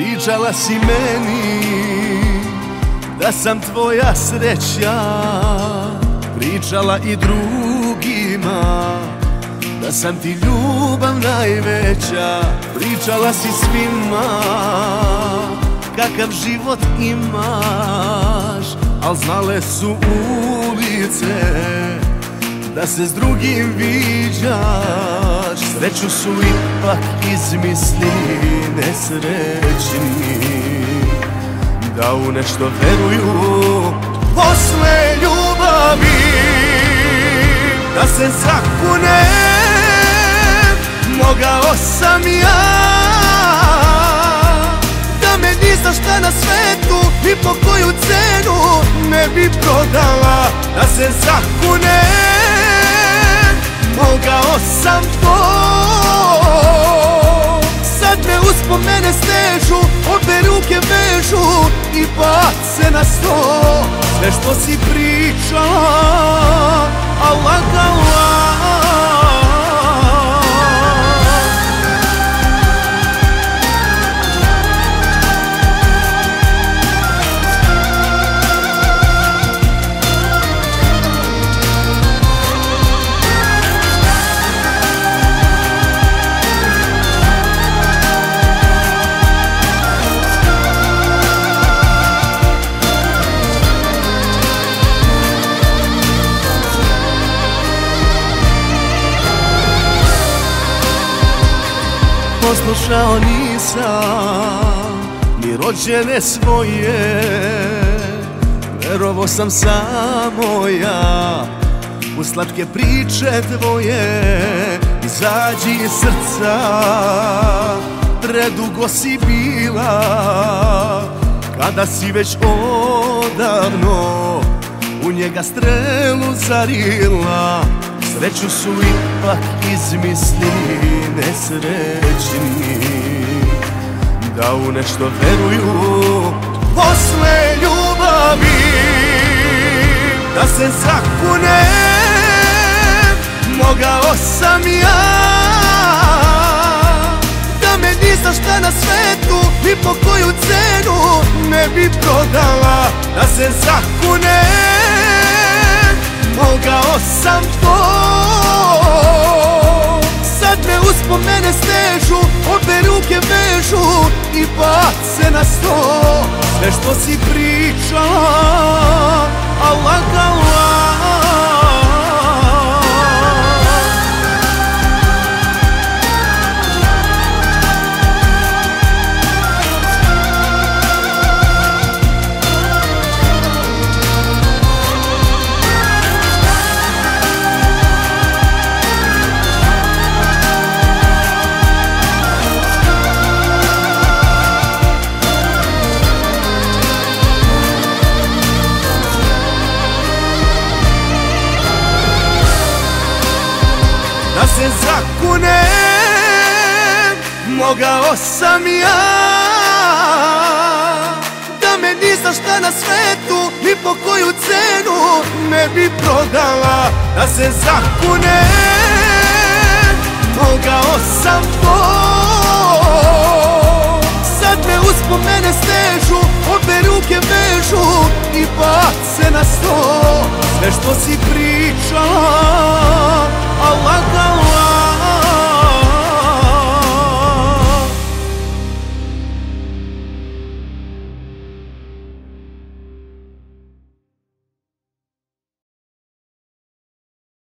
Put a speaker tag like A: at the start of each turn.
A: Pričala si meni da sam tvoja sreća. Pričala i drugima da sam ti ljubav najveća. Pričala si svima kakav život imaš Al znale su ulice da se s drugim viđaš Sreću su ipak izmisli nesrećni. Da u nešto veruju posle ljubavi. Da se zakune mogao sam ja. Da me ni za šta na svetu ni po koju cenu ne bi prodala. Da se zakune mogao sam to. Sad me uspomene stežu, obe ruke vežu I bace na sto. Sve što si pričala, poslušao nisam Ni rođene svoje. Verovo sam samo ja U slatke priče tvoje Izađi iz srca Predugo si bila Kada si već odavno U njega strelu zarila Sreću su ipak izmisli nesrećni Da u nešto veruju posle ljubavi Da se zakune mogao sam ja. Da me ni za šta na svetu ni po koju cenu ne bi prodala Da se zakune mogao sam stežu, obe ruke vežu I bace na sto. Sve što si pričala, a lagala Mogao sam ja Da me ni šta na svetu Ni po koju cenu ne bi prodala Da se zakunem Mogao sam to. Sad me uspomene stežu Obe ruke vežu I bace na sto. Sve što si pričala a lagala